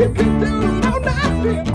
you can do no nothing.